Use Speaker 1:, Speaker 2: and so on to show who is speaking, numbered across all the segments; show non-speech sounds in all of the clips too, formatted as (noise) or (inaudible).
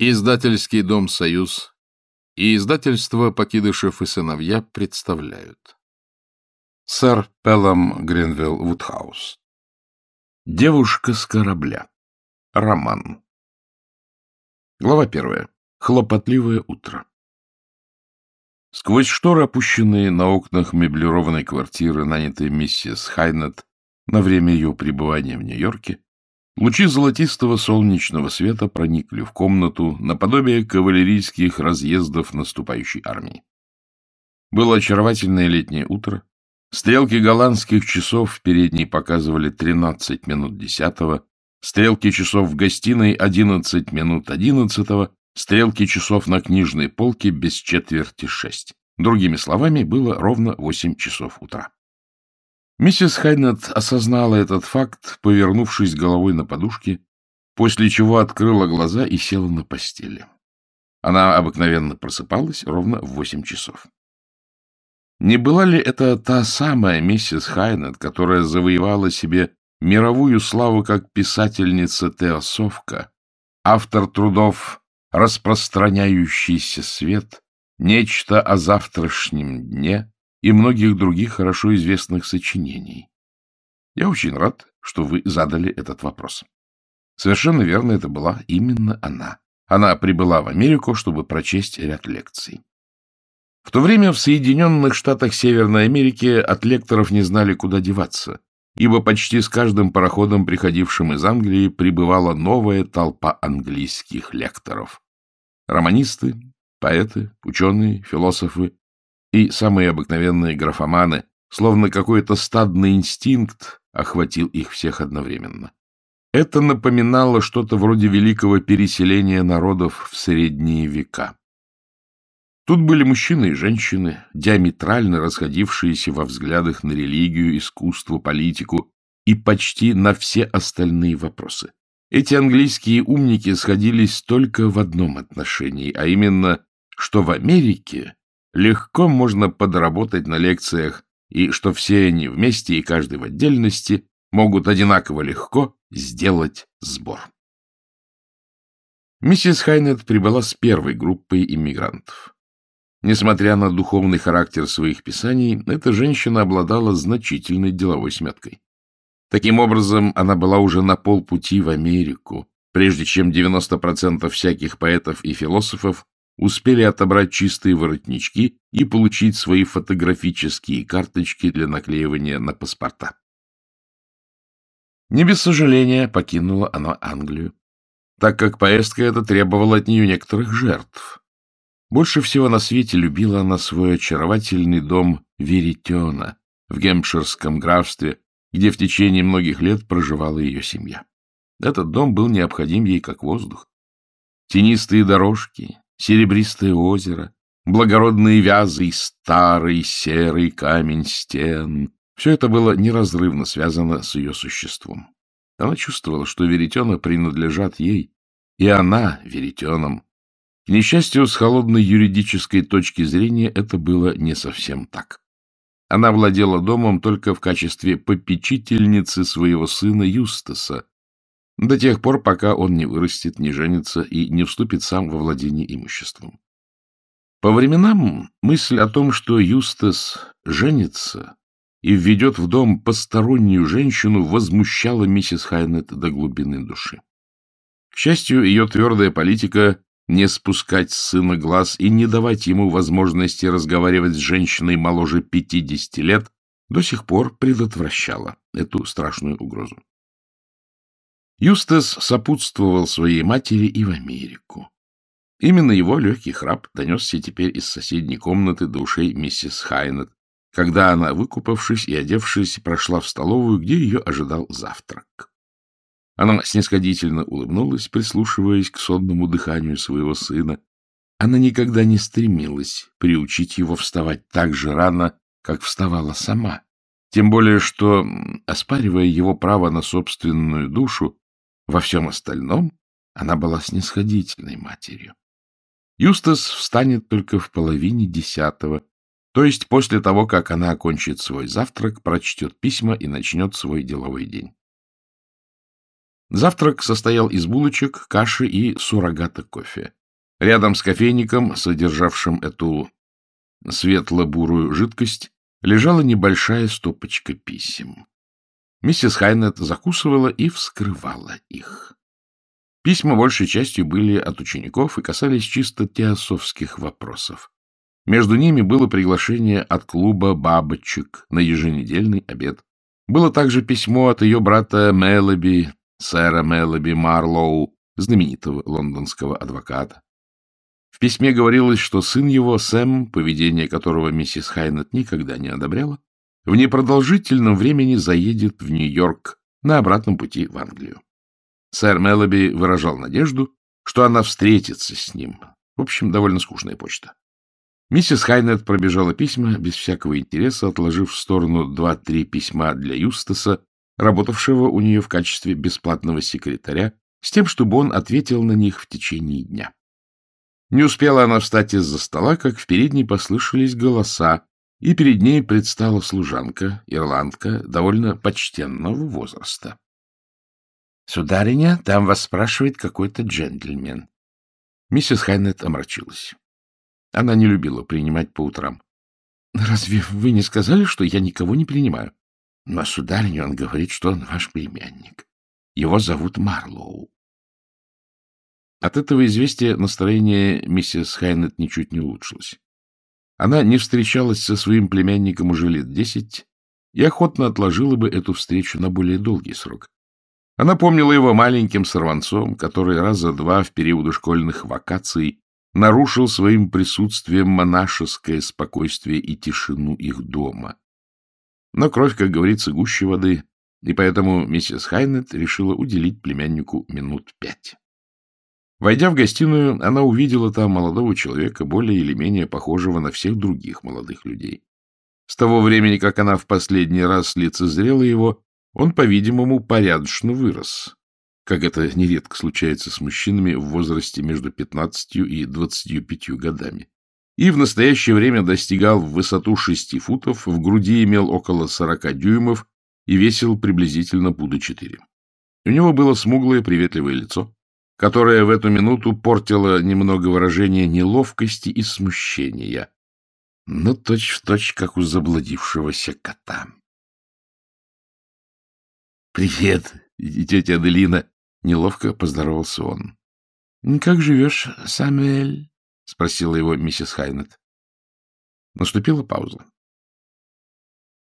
Speaker 1: Издательский дом «Союз» и издательство «Покидышев и сыновья» представляют. Сэр Пеллам Гринвилл Вудхаус. Девушка с корабля. Роман. Глава первая. Хлопотливое утро. Сквозь шторы, опущенные на окнах меблированной квартиры, нанятой миссис Хайнет на время ее пребывания в Нью-Йорке, Лучи золотистого солнечного света проникли в комнату наподобие кавалерийских разъездов наступающей армии. Было очаровательное летнее утро. Стрелки голландских часов в передней показывали 13 минут десятого, стрелки часов в гостиной 11 минут одиннадцатого, стрелки часов на книжной полке без четверти шесть. Другими словами, было ровно 8 часов утра. Миссис Хайнет осознала этот факт, повернувшись головой на подушке, после чего открыла глаза и села на постели. Она обыкновенно просыпалась ровно в восемь часов. Не была ли это та самая миссис Хайнет, которая завоевала себе мировую славу как писательница-теософка, автор трудов «Распространяющийся свет», «Нечто о завтрашнем дне», и многих других хорошо известных сочинений. Я очень рад, что вы задали этот вопрос. Совершенно верно, это была именно она. Она прибыла в Америку, чтобы прочесть ряд лекций. В то время в Соединенных Штатах Северной Америки от лекторов не знали, куда деваться, ибо почти с каждым пароходом, приходившим из Англии, прибывала новая толпа английских лекторов. Романисты, поэты, ученые, философы и самые обыкновенные графоманы, словно какой-то стадный инстинкт охватил их всех одновременно. Это напоминало что-то вроде великого переселения народов в средние века. Тут были мужчины и женщины, диаметрально расходившиеся во взглядах на религию, искусство, политику и почти на все остальные вопросы. Эти английские умники сходились только в одном отношении, а именно, что в Америке легко можно подработать на лекциях, и что все они вместе и каждый в отдельности могут одинаково легко сделать сбор. Миссис Хайнет прибыла с первой группой иммигрантов. Несмотря на духовный характер своих писаний, эта женщина обладала значительной деловой сметкой. Таким образом, она была уже на полпути в Америку, прежде чем 90% всяких поэтов и философов успели отобрать чистые воротнички и получить свои фотографические карточки для наклеивания на паспорта. Не без сожаления покинула она Англию, так как поездка эта требовала от нее некоторых жертв. Больше всего на свете любила она свой очаровательный дом Веритена в Гемпширском графстве, где в течение многих лет проживала ее семья. Этот дом был необходим ей как воздух. Тенистые дорожки, серебристое озеро, благородные вязы и старый серый камень стен. Все это было неразрывно связано с ее существом. Она чувствовала, что веретена принадлежат ей, и она веретенам. К несчастью, с холодной юридической точки зрения это было не совсем так. Она владела домом только в качестве попечительницы своего сына Юстаса, до тех пор, пока он не вырастет, не женится и не вступит сам во владение имуществом. По временам мысль о том, что Юстас женится и введет в дом постороннюю женщину, возмущала миссис Хайнет до глубины души. К счастью, ее твердая политика не спускать с сына глаз и не давать ему возможности разговаривать с женщиной моложе 50 лет до сих пор предотвращала эту страшную угрозу. Юстас сопутствовал своей матери и в Америку. Именно его легкий храп донесся теперь из соседней комнаты до ушей миссис Хайнет, когда она, выкупавшись и одевшись, прошла в столовую, где ее ожидал завтрак. Она снисходительно улыбнулась, прислушиваясь к сонному дыханию своего сына. Она никогда не стремилась приучить его вставать так же рано, как вставала сама. Тем более, что, оспаривая его право на собственную душу, во всем остальном она была снисходительной матерью. Юстас встанет только в половине десятого, то есть после того, как она окончит свой завтрак, прочтет письма и начнет свой деловой день. Завтрак состоял из булочек, каши и суррогата кофе. Рядом с кофейником, содержавшим эту светло-бурую жидкость, лежала небольшая стопочка писем. Миссис Хайнет закусывала и вскрывала их. Письма большей частью были от учеников и касались чисто теософских вопросов. Между ними было приглашение от клуба бабочек на еженедельный обед. Было также письмо от ее брата Мелоби, сэра Мелоби Марлоу, знаменитого лондонского адвоката. В письме говорилось, что сын его, Сэм, поведение которого миссис Хайнет никогда не одобряла, в непродолжительном времени заедет в Нью-Йорк на обратном пути в Англию. Сэр Меллоби выражал надежду, что она встретится с ним. В общем, довольно скучная почта. Миссис Хайнет пробежала письма без всякого интереса, отложив в сторону два-три письма для Юстаса, работавшего у нее в качестве бесплатного секретаря, с тем, чтобы он ответил на них в течение дня. Не успела она встать из-за стола, как в передней послышались голоса, и перед ней предстала служанка, ирландка, довольно почтенного возраста. — Сударыня, там вас спрашивает какой-то джентльмен. Миссис Хайнет омрачилась. Она не любила принимать по утрам. — Разве вы не сказали, что я никого не принимаю? — Но, сударыня, он говорит, что он ваш племянник. Его зовут Марлоу. От этого известия настроение миссис Хайнет ничуть не улучшилось. Она не встречалась со своим племянником уже лет десять и охотно отложила бы эту встречу на более долгий срок. Она помнила его маленьким сорванцом, который раза два в периоды школьных вакаций нарушил своим присутствием монашеское спокойствие и тишину их дома. Но кровь, как говорится, гуще воды, и поэтому миссис Хайнет решила уделить племяннику минут пять. Войдя в гостиную, она увидела там молодого человека, более или менее похожего на всех других молодых людей. С того времени, как она в последний раз лицезрела его, он, по-видимому, порядочно вырос, как это нередко случается с мужчинами в возрасте между 15 и 25 годами. И в настоящее время достигал в высоту 6 футов, в груди имел около 40 дюймов и весил приблизительно пуда 4. У него было смуглое приветливое лицо, которое в эту минуту портило немного выражение неловкости и смущения, но точь-в-точь, точь, как у заблудившегося кота. — Привет, тетя Аделина! — неловко поздоровался он. — Как живешь, Самуэль? — спросила его миссис Хайнет. Наступила пауза.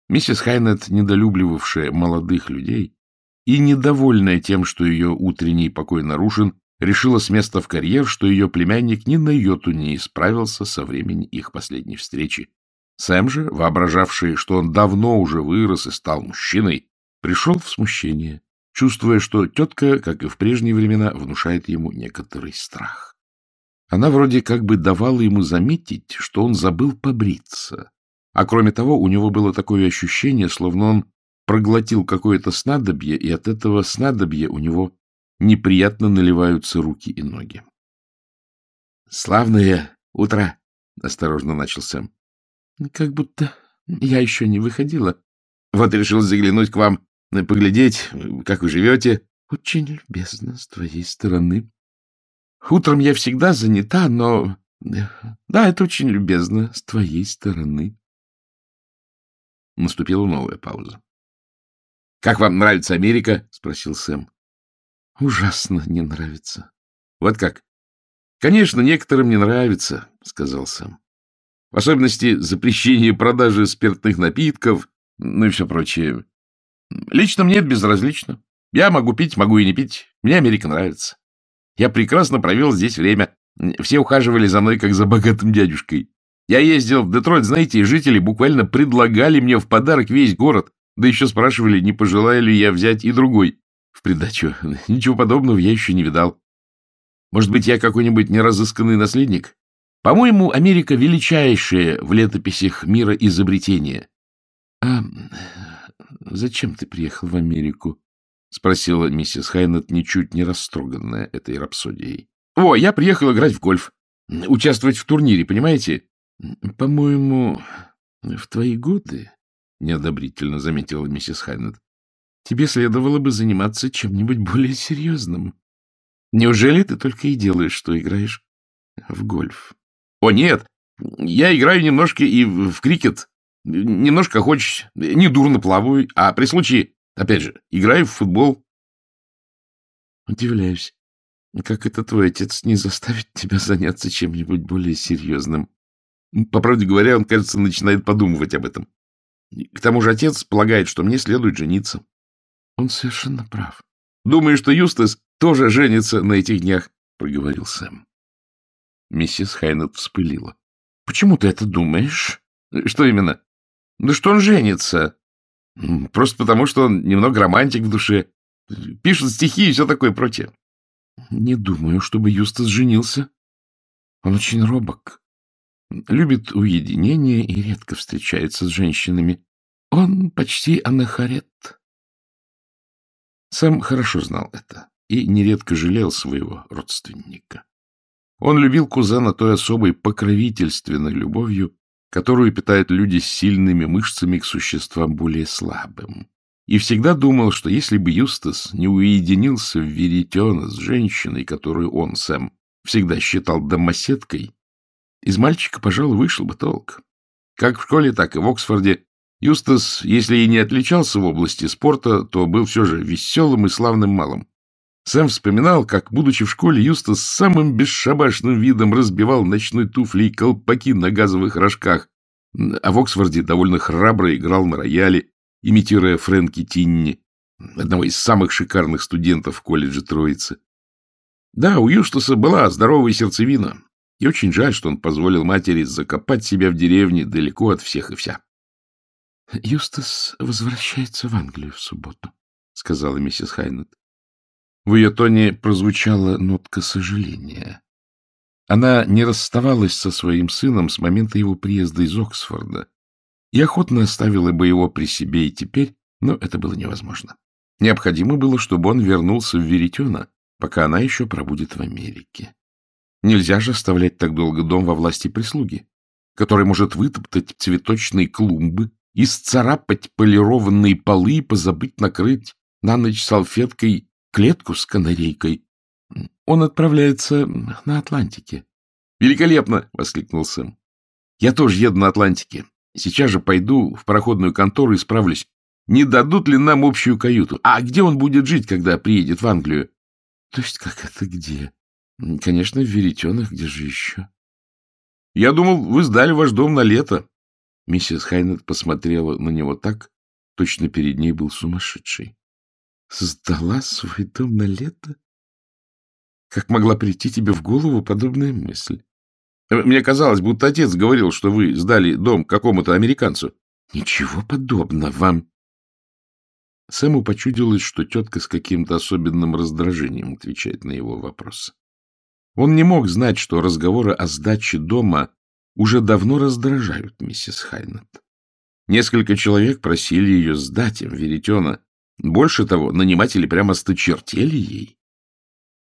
Speaker 1: Миссис Хайнет, недолюбливавшая молодых людей и недовольная тем, что ее утренний покой нарушен, решила с места в карьер, что ее племянник ни на йоту не исправился со времени их последней встречи. Сэм же, воображавший, что он давно уже вырос и стал мужчиной, пришел в смущение, чувствуя, что тетка, как и в прежние времена, внушает ему некоторый страх. Она вроде как бы давала ему заметить, что он забыл побриться. А кроме того, у него было такое ощущение, словно он проглотил какое-то снадобье, и от этого снадобья у него неприятно наливаются руки и ноги. — Славное утро! — осторожно начал Сэм. — Как будто я еще не выходила. Вот решил заглянуть к вам, поглядеть, как вы живете. — Очень любезно с твоей стороны. Утром я всегда занята, но... Да, это очень любезно с твоей стороны. Наступила новая пауза. — Как вам нравится Америка? — спросил Сэм. — Ужасно не нравится. — Вот как? — Конечно, некоторым не нравится, — сказал Сэм. В особенности запрещение продажи спиртных напитков, ну и все прочее. Лично мне это безразлично. Я могу пить, могу и не пить. Мне Америка нравится. Я прекрасно провел здесь время. Все ухаживали за мной, как за богатым дядюшкой. Я ездил в Детройт, знаете, и жители буквально предлагали мне в подарок весь город, да еще спрашивали, не пожелаю ли я взять и другой в придачу. (laughs) Ничего подобного я еще не видал. Может быть, я какой-нибудь неразысканный наследник? По-моему, Америка — величайшее в летописях мира изобретение. — А зачем ты приехал в Америку? — спросила миссис Хайнет, ничуть не растроганная этой рапсодией. — О, я приехал играть в гольф. Участвовать в турнире, понимаете? — По-моему, в твои годы, — неодобрительно заметила миссис Хайнет,
Speaker 2: тебе следовало бы заниматься чем-нибудь более серьезным. Неужели ты только и делаешь, что играешь в гольф?
Speaker 1: — О, нет! Я играю немножко и в крикет. Немножко хочешь. Недурно плаваю. А при случае, опять же, играю в футбол.
Speaker 2: Удивляюсь, как это твой отец не заставит тебя заняться чем-нибудь более серьезным.
Speaker 1: По правде говоря, он, кажется, начинает подумывать об этом. К тому же отец полагает, что мне следует жениться.
Speaker 2: Он совершенно прав.
Speaker 1: Думаю, что Юстас тоже женится на этих днях, — проговорил Сэм. Миссис Хайнет вспылила.
Speaker 2: — Почему ты это думаешь?
Speaker 1: — Что именно? — Да что он женится. Просто потому, что он немного романтик в душе. Пишет стихи и все такое прочее.
Speaker 2: — Не думаю, чтобы Юстас женился. Он очень робок. Любит уединение и редко встречается с женщинами. Он почти анахарет. Сам хорошо знал это и нередко жалел своего родственника. Он любил кузена той особой покровительственной любовью, которую питают люди с сильными мышцами к существам более слабым. И всегда думал, что если бы Юстас не уединился в Веритена с женщиной, которую он, Сэм, всегда считал домоседкой, из мальчика, пожалуй, вышел бы толк. Как в школе, так и в Оксфорде Юстас, если и не отличался в области спорта, то был все же веселым и славным малым. Сэм вспоминал, как, будучи в школе, Юстас с самым бесшабашным видом разбивал ночной туфли и колпаки на газовых рожках, а в Оксфорде довольно храбро играл на рояле, имитируя Фрэнки Тинни, одного из самых шикарных студентов в колледже Троицы. Да, у Юстаса была здоровая сердцевина, и очень жаль, что он позволил матери закопать себя в деревне далеко от всех и вся. — Юстас возвращается в Англию в субботу, — сказала миссис Хайнет. В ее тоне прозвучала нотка сожаления. Она не расставалась со своим сыном с момента его приезда из Оксфорда и охотно оставила бы его при себе и теперь, но это было невозможно. Необходимо было, чтобы он вернулся в Веретена, пока она еще пробудет в Америке. Нельзя же оставлять так долго дом во власти прислуги, который может вытоптать цветочные клумбы, исцарапать полированные полы и позабыть накрыть на ночь салфеткой клетку с канарейкой. Он отправляется на Атлантике. — Великолепно! — воскликнул Сэм. — Я тоже еду на Атлантике. Сейчас же пойду в пароходную контору и справлюсь. Не дадут ли нам общую каюту? А где он будет жить, когда приедет в Англию? — То есть как это где? — Конечно, в Веретенах, где же еще? — Я думал, вы сдали ваш дом на лето. Миссис Хайнет посмотрела на него так, точно перед ней был сумасшедший. Сдала свой дом на лето? Как могла прийти тебе в голову подобная мысль? Мне казалось, будто отец говорил, что вы сдали дом какому-то американцу. Ничего подобного вам. Сэму почудилось, что тетка с каким-то особенным раздражением отвечает на его вопрос. Он не мог знать, что разговоры о сдаче дома уже давно раздражают миссис Хайнет. Несколько человек просили ее сдать им веретена, больше того, наниматели прямо сточертели ей.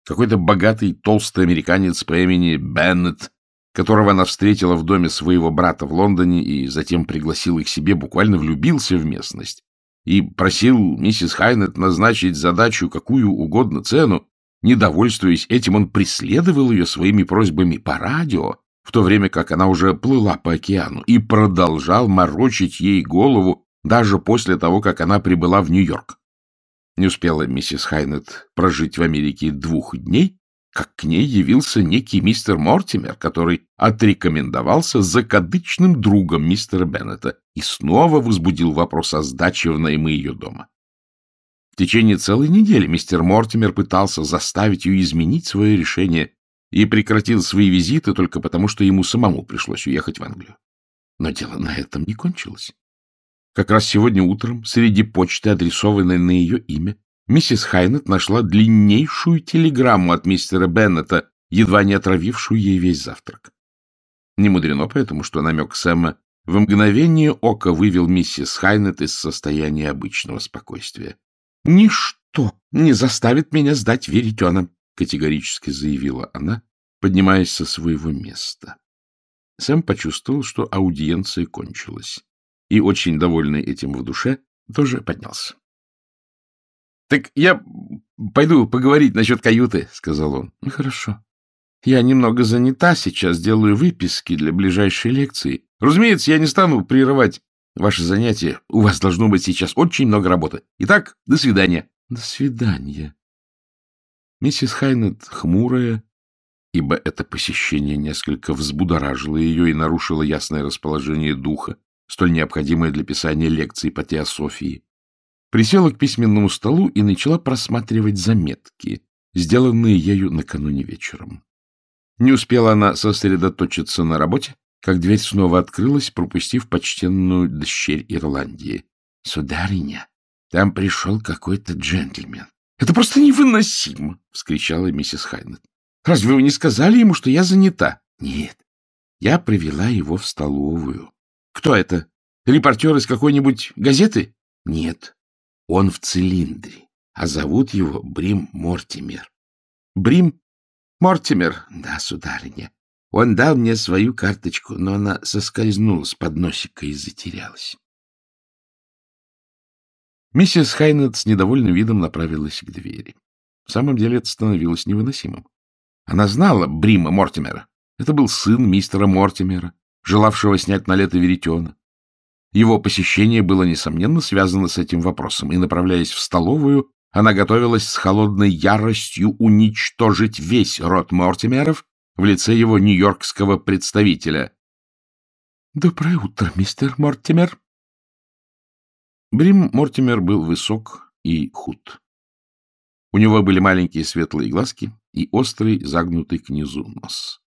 Speaker 2: Какой-то богатый толстый американец по имени Беннет, которого она встретила в доме своего брата в Лондоне и затем пригласил их себе, буквально влюбился в местность и просил миссис Хайнет назначить задачу какую угодно цену. Недовольствуясь этим, он преследовал ее своими просьбами по радио, в то время как она уже плыла по океану, и продолжал морочить ей голову даже после того, как она прибыла в Нью-Йорк. Не успела миссис Хайнет прожить в Америке двух дней, как к ней явился некий мистер Мортимер, который отрекомендовался закадычным другом мистера Беннета и снова возбудил вопрос о сдаче в наймы ее дома. В течение целой недели мистер Мортимер пытался заставить ее изменить свое решение и прекратил свои визиты только потому, что ему самому пришлось уехать в Англию. Но дело на этом не кончилось. Как раз сегодня утром среди почты, адресованной на ее имя, миссис Хайнет нашла длиннейшую телеграмму от мистера Беннета, едва не отравившую ей весь завтрак. Не мудрено поэтому, что намек Сэма в мгновение ока вывел миссис Хайнет из состояния обычного спокойствия. — Ничто не заставит меня сдать веретена, — категорически заявила она, поднимаясь со своего места. Сэм почувствовал, что аудиенция кончилась и, очень довольный этим в душе, тоже поднялся. — Так я пойду поговорить насчет каюты, — сказал он. — Ну, хорошо. Я немного занята сейчас, делаю выписки для ближайшей лекции. Разумеется, я не стану прерывать ваши занятия. У вас должно быть сейчас очень много работы. Итак, до свидания. — До свидания. Миссис Хайнет, хмурая, ибо это посещение несколько взбудоражило ее и нарушило ясное расположение духа, столь необходимое для писания лекций по теософии, присела к письменному столу и начала просматривать заметки, сделанные ею накануне вечером. Не успела она сосредоточиться на работе, как дверь снова открылась, пропустив почтенную дщерь Ирландии. — Сударыня, там пришел какой-то джентльмен. — Это просто невыносимо! — вскричала миссис Хайнет. — Разве вы не сказали ему, что я занята? — Нет. Я привела его в столовую. — Кто это? Репортер из какой-нибудь газеты? — Нет. Он в цилиндре, а зовут его Брим Мортимер. — Брим Мортимер? — Да, сударыня. Он дал мне свою карточку, но она соскользнула с подносика и затерялась. Миссис Хайнет с недовольным видом направилась к двери. В самом деле это становилось невыносимым. Она знала Брима Мортимера. Это был сын мистера Мортимера, желавшего снять на лето веретена. Его посещение было, несомненно, связано с этим вопросом, и, направляясь в столовую, она готовилась с холодной яростью уничтожить весь род Мортимеров в лице его нью-йоркского представителя. — Доброе утро, мистер Мортимер, Брим Мортимер был высок и худ. У него были маленькие светлые глазки и острый, загнутый к низу нос.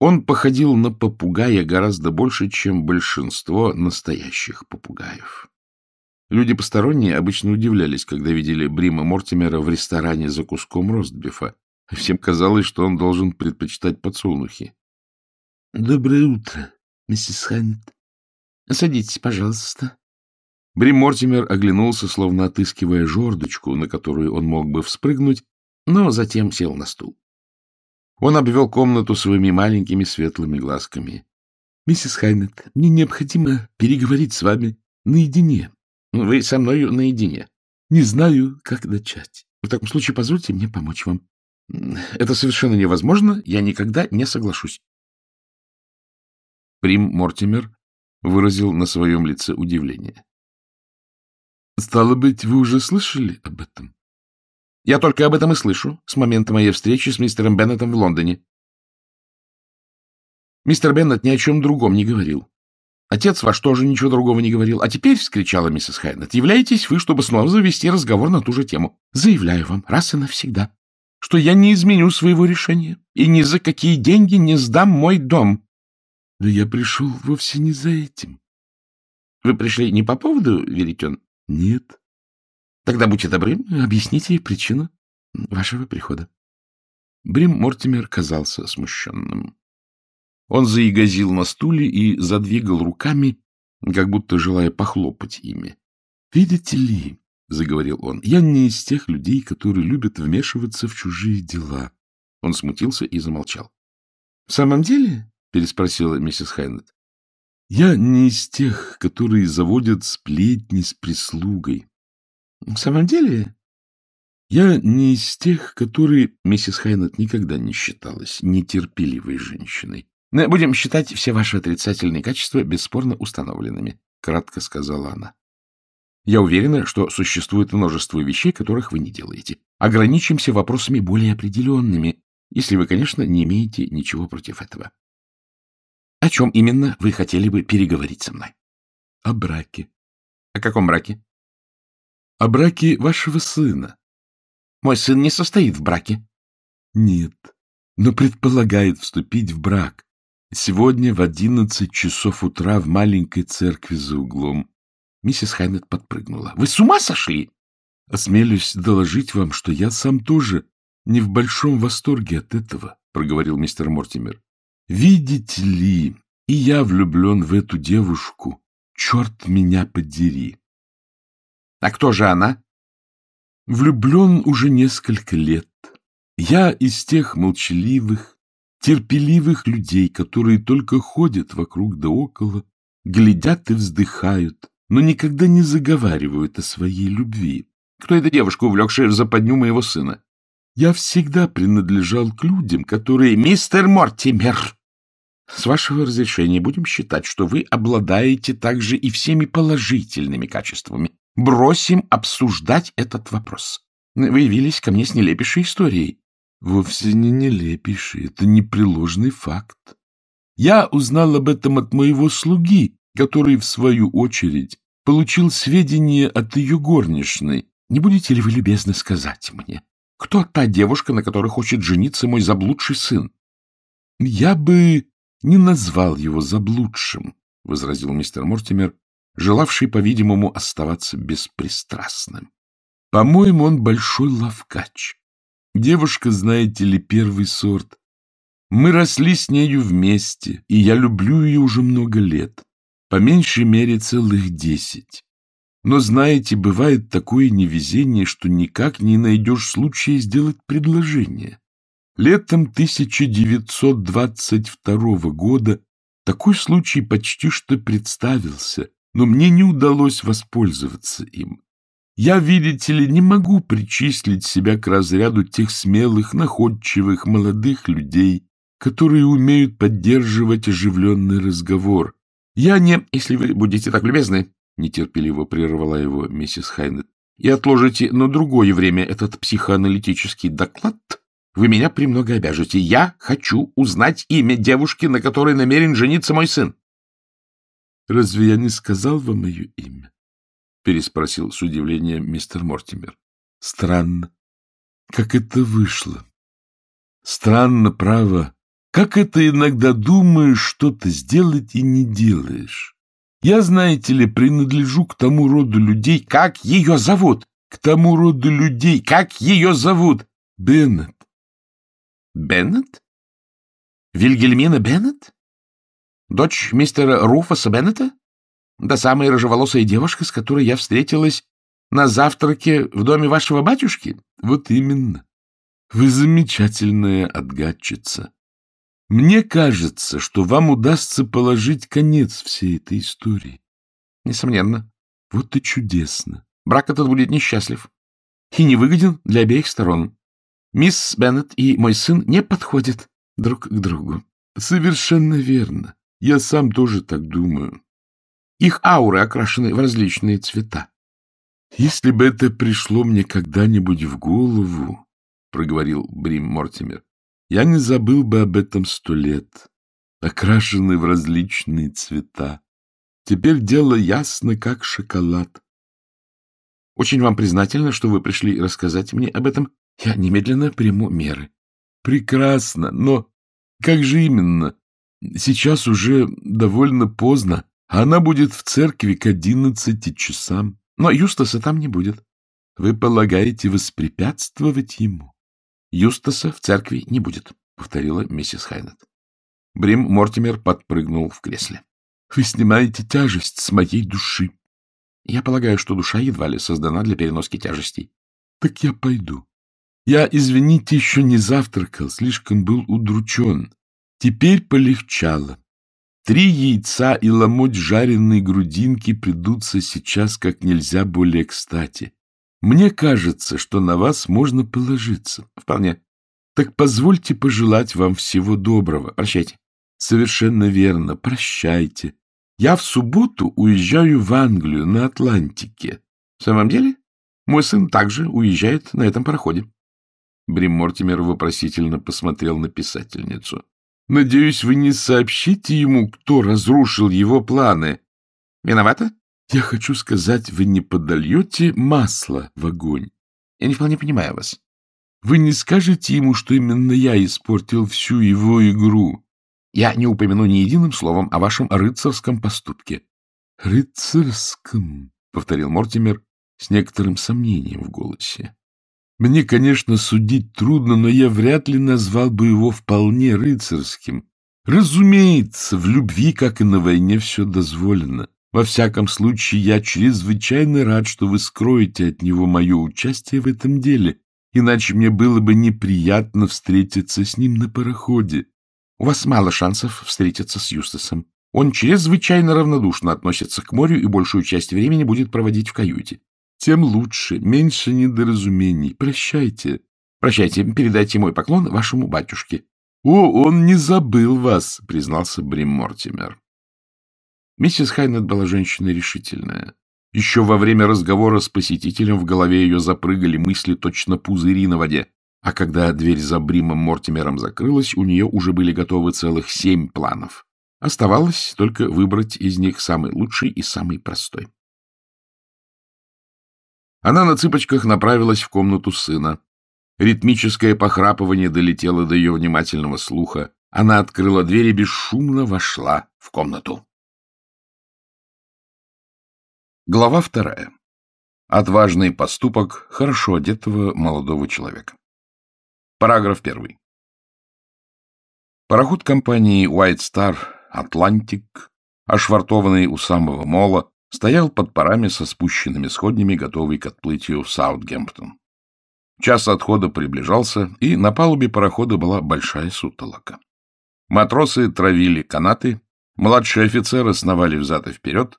Speaker 2: Он походил на попугая гораздо больше, чем большинство настоящих попугаев. Люди посторонние обычно удивлялись, когда видели Брима Мортимера в ресторане за куском ростбифа. Всем казалось, что он должен предпочитать подсолнухи. — Доброе утро, миссис Ханнет. Садитесь, пожалуйста. Брим Мортимер оглянулся, словно отыскивая жердочку, на которую он мог бы вспрыгнуть, но затем сел на стул. Он обвел комнату своими маленькими светлыми глазками. — Миссис Хайнет, мне необходимо переговорить с вами наедине. — Вы со мною наедине. — Не знаю, как начать. В таком случае позвольте мне помочь вам. — Это совершенно невозможно, я никогда не соглашусь. Прим Мортимер выразил на своем лице удивление. — Стало быть, вы уже слышали об этом? — Я только об этом и слышу с момента моей встречи с мистером Беннетом в Лондоне. Мистер Беннет ни о чем другом не говорил. Отец ваш тоже ничего другого не говорил. А теперь, — вскричала миссис Хайнет, — являетесь вы, чтобы снова завести разговор на ту же тему. Заявляю вам раз и навсегда, что я не изменю своего решения и ни за какие деньги не сдам мой дом. Да я пришел вовсе не за этим. Вы пришли не по поводу веретен? — Нет. — Тогда будьте добры, объясните причину вашего прихода. Брим Мортимер казался смущенным. Он заигазил на стуле и задвигал руками, как будто желая похлопать ими. — Видите ли, — заговорил он, — я не из тех людей, которые любят вмешиваться в чужие дела. Он смутился и замолчал. — В самом деле? — переспросила миссис Хайнет. Я не из тех, которые заводят сплетни с прислугой. В самом деле, я не из тех, которые... Миссис Хайнет никогда не считалась нетерпеливой женщиной. Будем считать все ваши отрицательные качества бесспорно установленными, — кратко сказала она. Я уверена, что существует множество вещей, которых вы не делаете. Ограничимся вопросами более определенными, если вы, конечно, не имеете ничего против этого. О чем именно вы хотели бы переговорить со мной? — О браке. — О каком браке? — О браке вашего сына. — Мой сын не состоит в браке. — Нет, но предполагает вступить в брак. Сегодня в одиннадцать часов утра в маленькой церкви за углом. Миссис Хайнет подпрыгнула. — Вы с ума сошли? — Осмелюсь доложить вам, что я сам тоже не в большом восторге от этого, — проговорил мистер Мортимер. Видите ли, и я влюблен в эту девушку. Черт меня подери. А кто же она? Влюблен уже несколько лет. Я из тех молчаливых, терпеливых людей, которые только ходят вокруг да около, глядят и вздыхают, но никогда не заговаривают о своей любви. Кто эта девушка, увлекшая в западню моего сына? Я всегда принадлежал к людям, которые... Мистер Мортимер! С вашего разрешения будем считать, что вы обладаете также и всеми положительными качествами. Бросим обсуждать этот вопрос. Вы явились ко мне с нелепейшей историей. Вовсе не нелепейший, это непреложный факт. Я узнал об этом от моего слуги, который, в свою очередь, получил сведения от ее горничной. Не будете ли вы любезны сказать мне, кто та девушка, на которой хочет жениться мой заблудший сын? — Я бы не назвал его заблудшим, — возразил мистер Мортимер, желавший, по-видимому, оставаться беспристрастным. — По-моему, он большой лавкач. Девушка, знаете ли, первый сорт. Мы росли с нею вместе, и я люблю ее уже много лет, по меньшей мере целых десять. Но, знаете, бывает такое невезение, что никак не найдешь случая сделать предложение. Летом 1922 года такой случай почти что представился, но мне не удалось воспользоваться им. Я, видите ли, не могу причислить себя к разряду тех смелых, находчивых молодых людей, которые умеют поддерживать оживленный разговор. Я не... Если вы будете так любезны, — нетерпеливо прервала его миссис Хайнет, — и отложите на другое время этот психоаналитический доклад, вы меня премного обяжете. Я хочу узнать имя девушки, на которой намерен жениться мой сын. — Разве я не сказал вам ее имя? — переспросил с удивлением мистер Мортимер. — Странно. Как это вышло? Странно, право. Как это иногда думаешь что-то сделать и не делаешь? Я, знаете ли, принадлежу к тому роду людей... Как ее зовут? К тому роду людей... Как ее зовут? Беннет. Беннет? Вильгельмина Беннет? Дочь мистера Руфаса Беннета? Да самая рыжеволосая девушка, с которой я встретилась на завтраке в доме вашего батюшки? Вот именно. Вы замечательная отгадчица. Мне кажется, что вам удастся положить конец всей этой истории. Несомненно. Вот и чудесно. Брак этот будет несчастлив и невыгоден для обеих сторон. Мисс Беннет и мой сын не подходят друг к другу. Совершенно верно. Я сам тоже так думаю. Их ауры окрашены в различные цвета. Если бы это пришло мне когда-нибудь в голову, — проговорил Брим Мортимер, — я не забыл бы об этом сто лет, окрашены в различные цвета. Теперь дело ясно, как шоколад. Очень вам признательна, что вы пришли рассказать мне об этом. Я немедленно приму меры. Прекрасно, но как же именно? Сейчас уже довольно поздно, а она будет в церкви к одиннадцати часам. Но Юстаса там не будет. Вы полагаете воспрепятствовать ему? Юстаса в церкви не будет, — повторила миссис Хайнет. Брим Мортимер подпрыгнул в кресле. — Вы снимаете тяжесть с моей души. Я полагаю, что душа едва ли создана для переноски тяжестей. Так я пойду. Я, извините, еще не завтракал, слишком был удручен. Теперь полегчало. Три яйца и ломоть жареной грудинки придутся сейчас как нельзя более кстати. Мне кажется, что на вас можно положиться. Вполне. Так позвольте пожелать вам всего доброго. Прощайте. Совершенно верно. Прощайте. Я в субботу уезжаю в Англию на Атлантике. В самом деле? Мой сын также уезжает на этом пароходе. Брим Мортимер вопросительно посмотрел на писательницу. — Надеюсь, вы не сообщите ему, кто разрушил его планы. — Виновата? — Я хочу сказать, вы не подольете масло в огонь. — Я не вполне понимаю вас. — Вы не скажете ему, что именно я испортил всю его игру? Я не упомяну ни единым словом о вашем рыцарском поступке. — Рыцарском, — повторил Мортимер с некоторым сомнением в голосе. Мне, конечно, судить трудно, но я вряд ли назвал бы его вполне рыцарским. Разумеется, в любви, как и на войне, все дозволено. Во всяком случае, я чрезвычайно рад, что вы скроете от него мое участие в этом деле, иначе мне было бы неприятно встретиться с ним на пароходе. У вас мало шансов встретиться с Юстасом. Он чрезвычайно равнодушно относится к морю и большую часть времени будет проводить в каюте. тем лучше, меньше недоразумений. Прощайте. Прощайте, передайте мой поклон вашему батюшке. — О, он не забыл вас, — признался Брим Мортимер. Миссис Хайнет была женщина решительная. Еще во время разговора с посетителем в голове ее запрыгали мысли точно пузыри на воде, а когда дверь за Бримом Мортимером закрылась, у нее уже были готовы целых семь планов. Оставалось только выбрать из них самый лучший и самый простой. Она на цыпочках направилась в комнату сына. Ритмическое похрапывание долетело до ее внимательного слуха. Она открыла дверь и бесшумно вошла в комнату. Глава вторая. Отважный поступок хорошо одетого молодого человека. Параграф первый. Пароход компании White Star Atlantic, ошвартованный у самого мола, стоял под парами со спущенными сходнями, готовый к отплытию в Саутгемптон. Час отхода приближался, и на палубе парохода была большая сутолока. Матросы травили канаты, младшие офицеры сновали взад и вперед,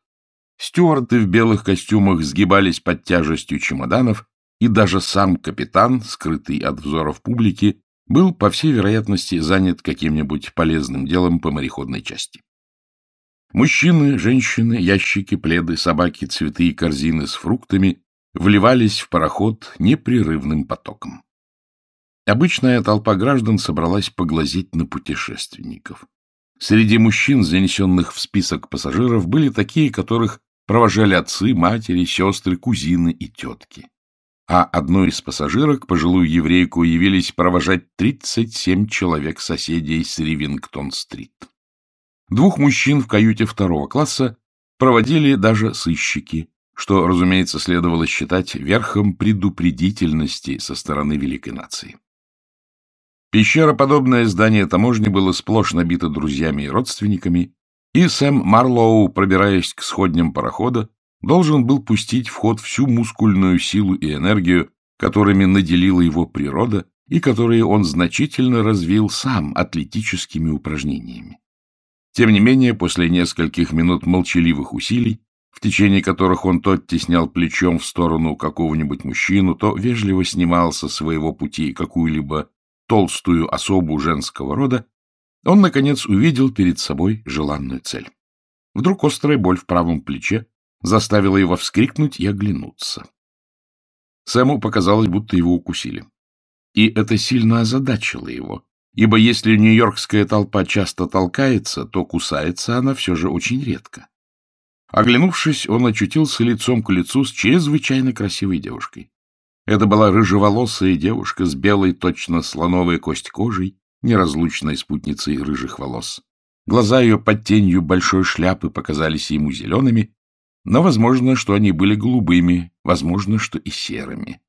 Speaker 2: стюарты в белых костюмах сгибались под тяжестью чемоданов, и даже сам капитан, скрытый от взоров публики, был, по всей вероятности, занят каким-нибудь полезным делом по мореходной части. Мужчины, женщины, ящики, пледы, собаки, цветы и корзины с фруктами вливались в пароход непрерывным потоком. Обычная толпа граждан собралась поглазеть на путешественников. Среди мужчин, занесенных в список пассажиров, были такие, которых провожали отцы, матери, сестры, кузины и тетки. А одной из пассажирок, пожилую еврейку, явились провожать 37 человек соседей с Ривингтон-стрит. Двух мужчин в каюте второго класса проводили даже сыщики, что, разумеется, следовало считать верхом предупредительности со стороны великой нации. Пещероподобное здание таможни было сплошь набито друзьями и родственниками, и Сэм Марлоу, пробираясь к сходням парохода, должен был пустить в ход всю мускульную силу и энергию, которыми наделила его природа и которые он значительно развил сам атлетическими упражнениями. Тем не менее, после нескольких минут молчаливых усилий, в течение которых он то теснял плечом в сторону какого-нибудь мужчину, то вежливо снимал со своего пути какую-либо толстую особу женского рода, он, наконец, увидел перед собой желанную цель. Вдруг острая боль в правом плече заставила его вскрикнуть и оглянуться. Сэму показалось, будто его укусили. И это сильно озадачило его, ибо если нью-йоркская толпа часто толкается, то кусается она все же очень редко. Оглянувшись, он очутился лицом к лицу с чрезвычайно красивой девушкой. Это была рыжеволосая девушка с белой, точно слоновой кость кожей, неразлучной спутницей рыжих волос. Глаза ее под тенью большой шляпы показались ему зелеными, но возможно, что они были голубыми, возможно, что и серыми.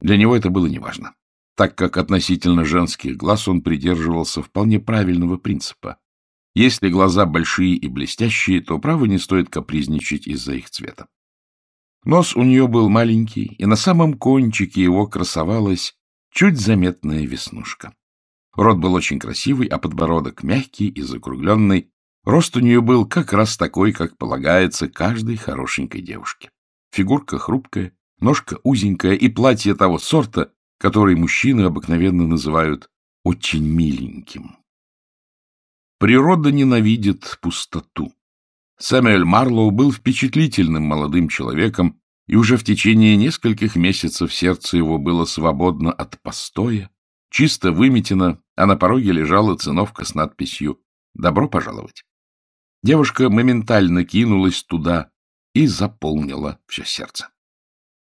Speaker 2: Для него это было неважно, так как относительно женских глаз он придерживался вполне правильного принципа. Если глаза большие и блестящие, то, право, не стоит капризничать из-за их цвета. Нос у нее был маленький, и на самом кончике его красовалась чуть заметная веснушка. Рот был очень красивый, а подбородок мягкий и закругленный. Рост у нее был как раз такой, как полагается каждой хорошенькой девушке. Фигурка хрупкая, ножка узенькая и платье того сорта, который мужчины обыкновенно называют очень миленьким. Природа ненавидит пустоту. Сэмюэль Марлоу был впечатлительным молодым человеком, и уже в течение нескольких месяцев сердце его было свободно от постоя, чисто выметено, а на пороге лежала циновка с надписью «Добро пожаловать». Девушка моментально кинулась туда и заполнила все сердце.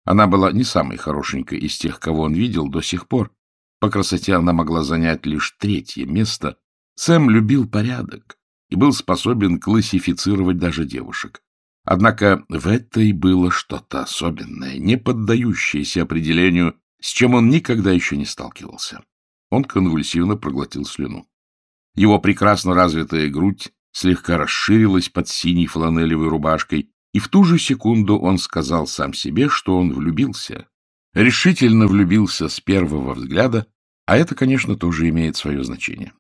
Speaker 2: Она была не самой хорошенькой из тех, кого он видел до сих пор. По красоте она могла занять лишь третье место, Сэм любил порядок и был способен классифицировать даже девушек. Однако в этой было что-то особенное, не поддающееся определению, с чем он никогда еще не сталкивался. Он конвульсивно проглотил слюну. Его прекрасно развитая грудь слегка расширилась под синей фланелевой рубашкой, и в ту же секунду он сказал сам себе, что он влюбился. Решительно влюбился с первого взгляда, а это, конечно, тоже имеет свое значение.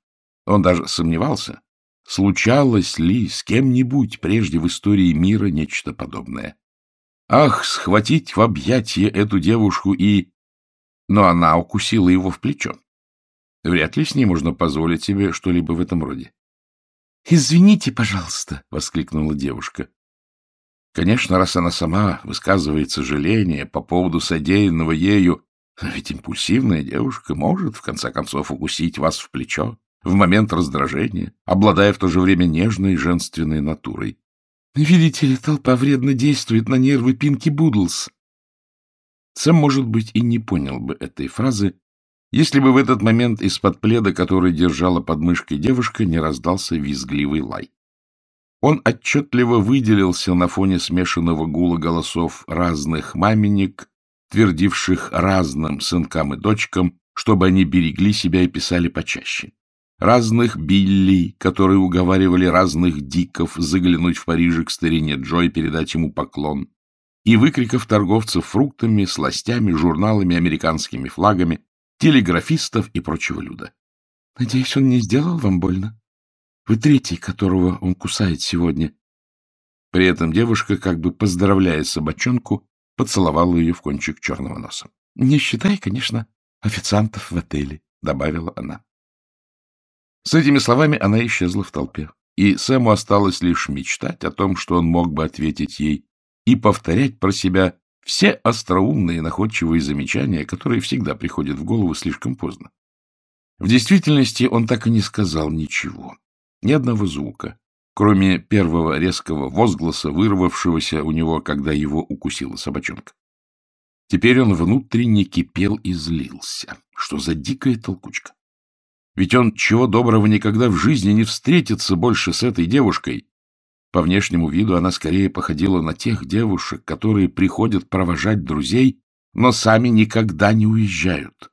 Speaker 2: Он даже сомневался, случалось ли с кем-нибудь прежде в истории мира нечто подобное.
Speaker 1: Ах, схватить в объятье эту девушку и... Но она укусила его в плечо. Вряд ли с ней можно позволить себе что-либо в этом роде. — Извините, пожалуйста, — воскликнула девушка. Конечно, раз она сама высказывает сожаление по поводу содеянного ею, ведь импульсивная девушка может, в конце концов, укусить вас в плечо в момент раздражения, обладая в то же время нежной женственной натурой. Видите ли, толпа вредно действует на нервы Пинки Будлс. Сэм, может быть, и не понял бы этой фразы, если бы в этот момент из-под пледа, который держала под мышкой девушка, не раздался визгливый лай. Он отчетливо выделился на фоне смешанного гула голосов разных маменек, твердивших разным сынкам и дочкам, чтобы они берегли себя и писали почаще. Разных Билли, которые уговаривали разных Диков заглянуть в Париже к старине и передать ему поклон, и выкриков торговцев фруктами, сластями, журналами, американскими флагами, телеграфистов и прочего люда. — Надеюсь, он не сделал вам больно? Вы третий, которого он кусает сегодня. При этом девушка, как бы поздравляя собачонку, поцеловала ее в кончик черного носа. — Не считай, конечно, официантов в отеле, — добавила она. С этими словами она исчезла в толпе, и Сэму осталось лишь мечтать о том, что он мог бы ответить ей, и повторять про себя все остроумные находчивые замечания, которые всегда приходят в голову слишком поздно. В действительности он так и не сказал ничего, ни одного звука, кроме первого резкого возгласа, вырвавшегося у него, когда его укусила собачонка. Теперь он внутренне кипел и злился. Что за дикая толкучка? Ведь он, чего доброго, никогда в жизни не встретится больше с этой девушкой, по внешнему виду она скорее походила на тех девушек, которые приходят провожать друзей, но сами никогда не уезжают.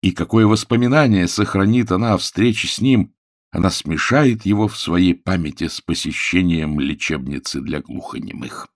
Speaker 1: И какое воспоминание сохранит она о встрече с ним, она смешает его в своей памяти с посещением лечебницы для глухонемых.